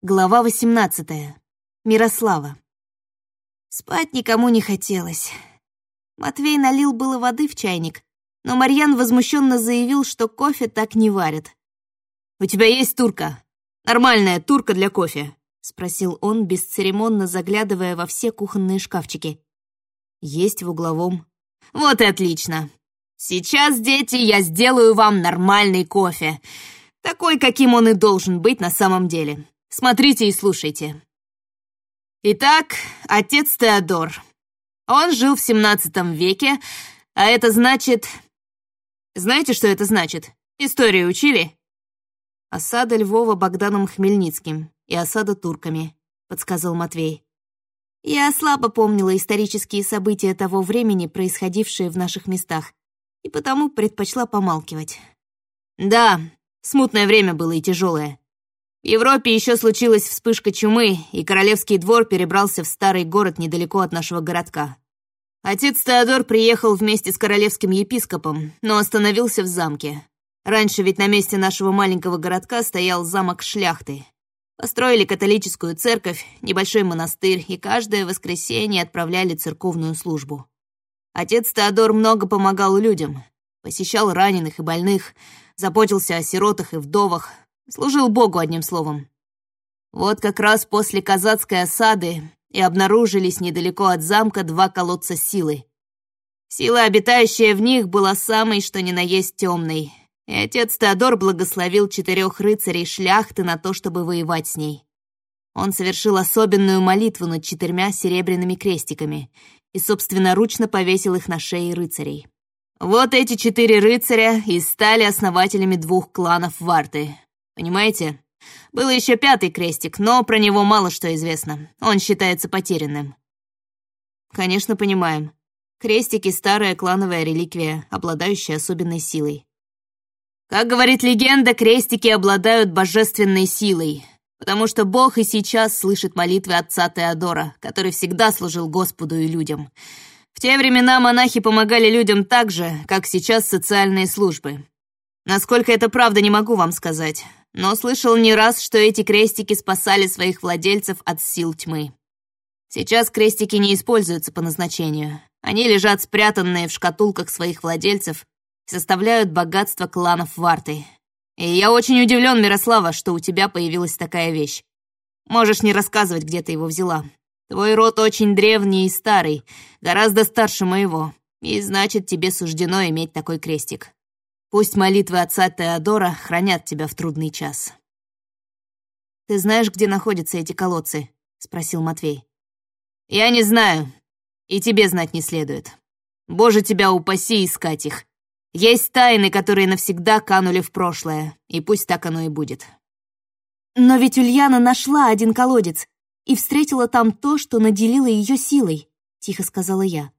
Глава 18. Мирослава. Спать никому не хотелось. Матвей налил было воды в чайник, но Марьян возмущенно заявил, что кофе так не варят. «У тебя есть турка? Нормальная турка для кофе?» — спросил он, бесцеремонно заглядывая во все кухонные шкафчики. «Есть в угловом». «Вот и отлично. Сейчас, дети, я сделаю вам нормальный кофе. Такой, каким он и должен быть на самом деле. Смотрите и слушайте. Итак, отец Теодор. Он жил в 17 веке, а это значит... Знаете, что это значит? Историю учили? Осада Львова Богданом Хмельницким и осада турками, подсказал Матвей. Я слабо помнила исторические события того времени, происходившие в наших местах, и потому предпочла помалкивать. Да, смутное время было и тяжелое. Европе еще случилась вспышка чумы, и королевский двор перебрался в старый город недалеко от нашего городка. Отец Теодор приехал вместе с королевским епископом, но остановился в замке. Раньше ведь на месте нашего маленького городка стоял замок шляхты. Построили католическую церковь, небольшой монастырь, и каждое воскресенье отправляли церковную службу. Отец Теодор много помогал людям, посещал раненых и больных, заботился о сиротах и вдовах, Служил Богу, одним словом. Вот как раз после казацкой осады и обнаружились недалеко от замка два колодца силы. Сила, обитающая в них, была самой, что ни на есть темной, и отец Теодор благословил четырех рыцарей шляхты на то, чтобы воевать с ней. Он совершил особенную молитву над четырьмя серебряными крестиками и собственноручно повесил их на шеи рыцарей. Вот эти четыре рыцаря и стали основателями двух кланов Варты Понимаете? Был еще пятый крестик, но про него мало что известно. Он считается потерянным. Конечно, понимаем. Крестики — старая клановая реликвия, обладающая особенной силой. Как говорит легенда, крестики обладают божественной силой, потому что Бог и сейчас слышит молитвы отца Теодора, который всегда служил Господу и людям. В те времена монахи помогали людям так же, как сейчас социальные службы. Насколько это правда, не могу вам сказать но слышал не раз, что эти крестики спасали своих владельцев от сил тьмы. Сейчас крестики не используются по назначению. Они лежат спрятанные в шкатулках своих владельцев и составляют богатство кланов Варты. И я очень удивлен, Мирослава, что у тебя появилась такая вещь. Можешь не рассказывать, где ты его взяла. Твой род очень древний и старый, гораздо старше моего, и значит, тебе суждено иметь такой крестик. Пусть молитвы отца Теодора хранят тебя в трудный час. «Ты знаешь, где находятся эти колодцы?» — спросил Матвей. «Я не знаю, и тебе знать не следует. Боже, тебя упаси искать их. Есть тайны, которые навсегда канули в прошлое, и пусть так оно и будет». «Но ведь Ульяна нашла один колодец и встретила там то, что наделило ее силой», — тихо сказала я.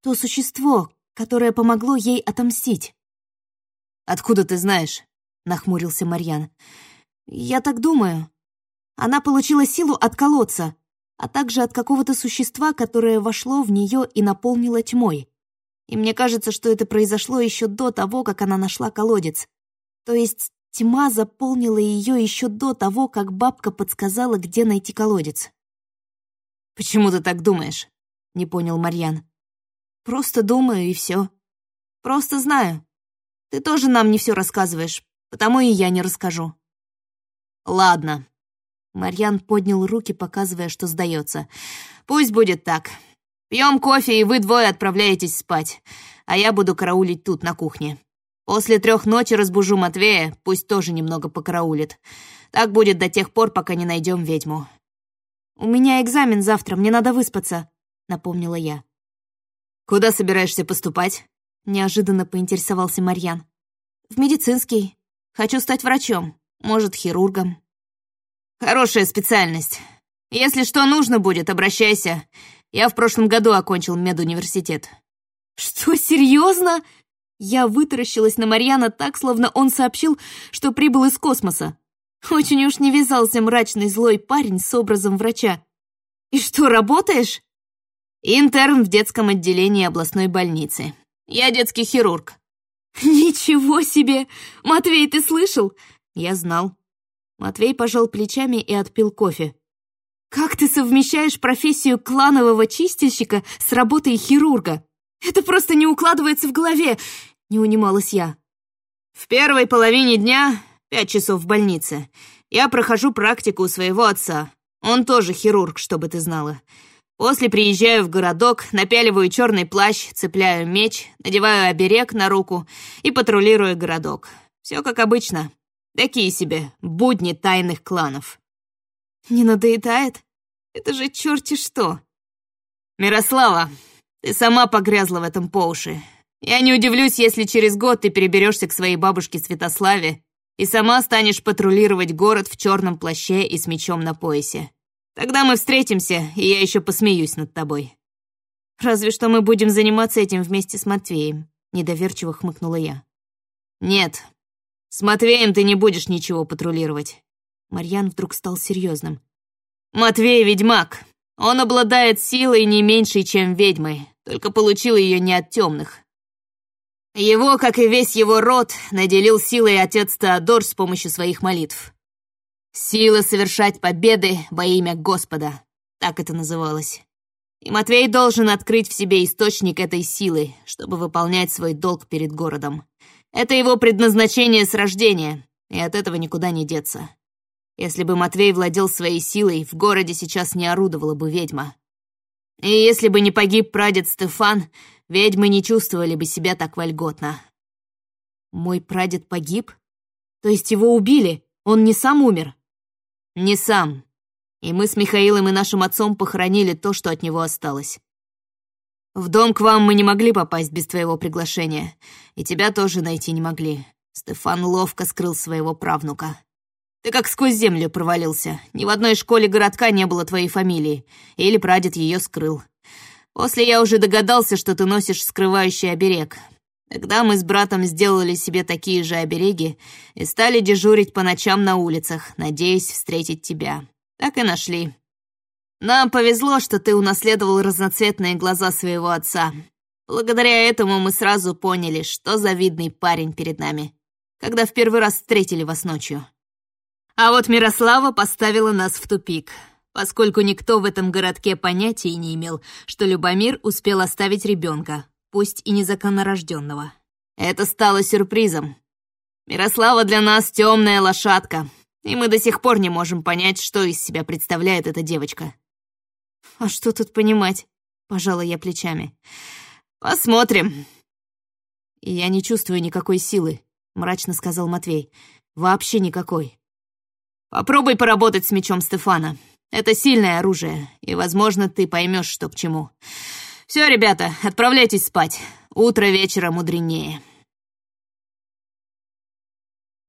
«То существо, которое помогло ей отомстить». «Откуда ты знаешь?» — нахмурился Марьян. «Я так думаю. Она получила силу от колодца, а также от какого-то существа, которое вошло в нее и наполнило тьмой. И мне кажется, что это произошло еще до того, как она нашла колодец. То есть тьма заполнила ее еще до того, как бабка подсказала, где найти колодец». «Почему ты так думаешь?» — не понял Марьян. «Просто думаю, и все. Просто знаю. Ты тоже нам не все рассказываешь, потому и я не расскажу». «Ладно». Марьян поднял руки, показывая, что сдается. «Пусть будет так. Пьем кофе, и вы двое отправляетесь спать, а я буду караулить тут, на кухне. После трех ночи разбужу Матвея, пусть тоже немного покараулит. Так будет до тех пор, пока не найдем ведьму». «У меня экзамен завтра, мне надо выспаться», — напомнила я. «Куда собираешься поступать?» Неожиданно поинтересовался Марьян. «В медицинский. Хочу стать врачом. Может, хирургом». «Хорошая специальность. Если что нужно будет, обращайся. Я в прошлом году окончил медуниверситет». «Что, серьезно?» Я вытаращилась на Марьяна так, словно он сообщил, что прибыл из космоса. Очень уж не вязался мрачный злой парень с образом врача. «И что, работаешь?» «Интерн в детском отделении областной больницы. Я детский хирург». «Ничего себе! Матвей, ты слышал?» «Я знал». Матвей пожал плечами и отпил кофе. «Как ты совмещаешь профессию кланового чистильщика с работой хирурга? Это просто не укладывается в голове!» — не унималась я. «В первой половине дня, пять часов в больнице, я прохожу практику у своего отца. Он тоже хирург, чтобы ты знала. После приезжаю в городок, напяливаю черный плащ, цепляю меч, надеваю оберег на руку и патрулирую городок. Все как обычно. Такие себе будни тайных кланов. Не надоедает? Это же черти что. Мирослава, ты сама погрязла в этом по уши. Я не удивлюсь, если через год ты переберешься к своей бабушке Святославе и сама станешь патрулировать город в черном плаще и с мечом на поясе. Тогда мы встретимся, и я еще посмеюсь над тобой». «Разве что мы будем заниматься этим вместе с Матвеем», — недоверчиво хмыкнула я. «Нет, с Матвеем ты не будешь ничего патрулировать». Марьян вдруг стал серьезным. «Матвей — ведьмак. Он обладает силой не меньшей, чем ведьмы, только получил ее не от темных. Его, как и весь его род, наделил силой отец Теодор с помощью своих молитв. Сила совершать победы во имя Господа. Так это называлось. И Матвей должен открыть в себе источник этой силы, чтобы выполнять свой долг перед городом. Это его предназначение с рождения, и от этого никуда не деться. Если бы Матвей владел своей силой, в городе сейчас не орудовала бы ведьма. И если бы не погиб прадед Стефан, ведьмы не чувствовали бы себя так вольготно. Мой прадед погиб? То есть его убили? Он не сам умер? Не сам. И мы с Михаилом и нашим отцом похоронили то, что от него осталось. В дом к вам мы не могли попасть без твоего приглашения, и тебя тоже найти не могли. Стефан ловко скрыл своего правнука. Ты как сквозь землю провалился. Ни в одной школе городка не было твоей фамилии, или прадед ее скрыл. После я уже догадался, что ты носишь скрывающий оберег, Тогда мы с братом сделали себе такие же обереги и стали дежурить по ночам на улицах, надеясь встретить тебя. Так и нашли. Нам повезло, что ты унаследовал разноцветные глаза своего отца. Благодаря этому мы сразу поняли, что за видный парень перед нами, когда в первый раз встретили вас ночью. А вот Мирослава поставила нас в тупик, поскольку никто в этом городке понятия не имел, что Любомир успел оставить ребенка, пусть и незаконнорожденного. Это стало сюрпризом. Мирослава для нас темная лошадка, и мы до сих пор не можем понять, что из себя представляет эта девочка. «А что тут понимать?» — пожала я плечами. «Посмотрим». «Я не чувствую никакой силы», — мрачно сказал Матвей. «Вообще никакой». «Попробуй поработать с мечом Стефана. Это сильное оружие, и, возможно, ты поймешь, что к чему. Все, ребята, отправляйтесь спать. Утро вечера мудренее.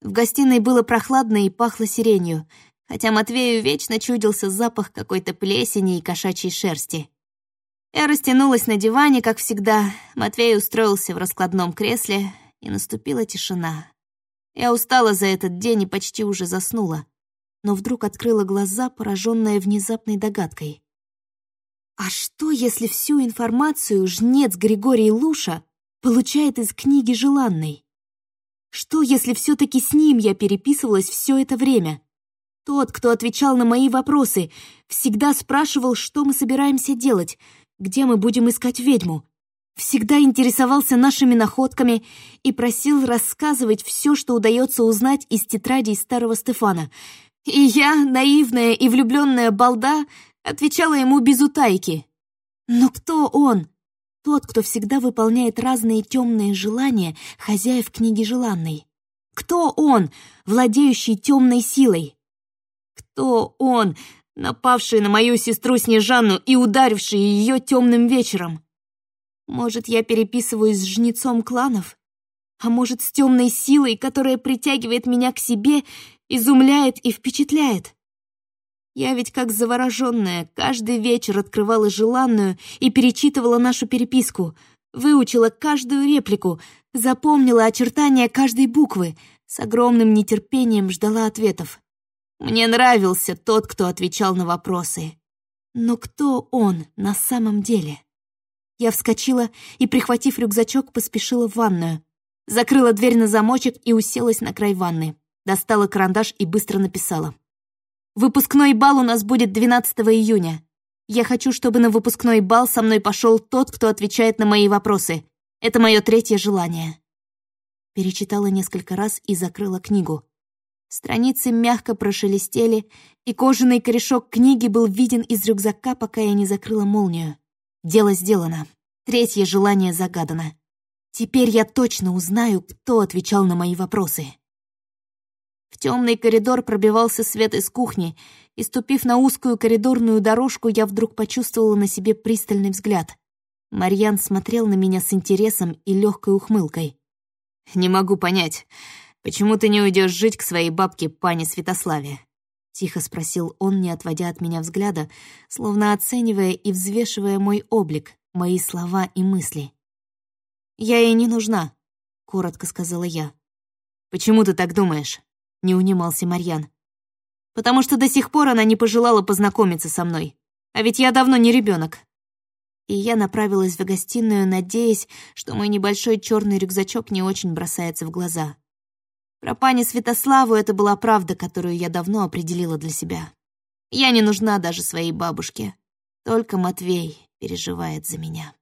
В гостиной было прохладно и пахло сиренью, хотя Матвею вечно чудился запах какой-то плесени и кошачьей шерсти. Я растянулась на диване, как всегда, Матвей устроился в раскладном кресле, и наступила тишина. Я устала за этот день и почти уже заснула, но вдруг открыла глаза, пораженная внезапной догадкой. А что, если всю информацию жнец Григорий Луша получает из книги желанной? Что, если все-таки с ним я переписывалась все это время? Тот, кто отвечал на мои вопросы, всегда спрашивал, что мы собираемся делать, где мы будем искать ведьму. Всегда интересовался нашими находками и просил рассказывать все, что удается узнать из тетрадей старого Стефана. И я, наивная и влюбленная балда, Отвечала ему без утайки. Но кто он? Тот, кто всегда выполняет разные темные желания хозяев книги желанной. Кто он, владеющий темной силой? Кто он, напавший на мою сестру Снежанну и ударивший ее темным вечером? Может, я переписываюсь с жнецом кланов? А может, с темной силой, которая притягивает меня к себе, изумляет и впечатляет? Я ведь как завороженная каждый вечер открывала желанную и перечитывала нашу переписку, выучила каждую реплику, запомнила очертания каждой буквы, с огромным нетерпением ждала ответов. Мне нравился тот, кто отвечал на вопросы. Но кто он на самом деле? Я вскочила и, прихватив рюкзачок, поспешила в ванную. Закрыла дверь на замочек и уселась на край ванны. Достала карандаш и быстро написала. «Выпускной бал у нас будет 12 июня. Я хочу, чтобы на выпускной бал со мной пошел тот, кто отвечает на мои вопросы. Это мое третье желание». Перечитала несколько раз и закрыла книгу. Страницы мягко прошелестели, и кожаный корешок книги был виден из рюкзака, пока я не закрыла молнию. Дело сделано. Третье желание загадано. Теперь я точно узнаю, кто отвечал на мои вопросы. В темный коридор пробивался свет из кухни, и, ступив на узкую коридорную дорожку, я вдруг почувствовала на себе пристальный взгляд. Марьян смотрел на меня с интересом и легкой ухмылкой. «Не могу понять, почему ты не уйдешь жить к своей бабке, пане Святославе?» Тихо спросил он, не отводя от меня взгляда, словно оценивая и взвешивая мой облик, мои слова и мысли. «Я ей не нужна», — коротко сказала я. «Почему ты так думаешь?» — не унимался Марьян. «Потому что до сих пор она не пожелала познакомиться со мной. А ведь я давно не ребенок. И я направилась в гостиную, надеясь, что мой небольшой черный рюкзачок не очень бросается в глаза. Про пани Святославу это была правда, которую я давно определила для себя. Я не нужна даже своей бабушке. Только Матвей переживает за меня.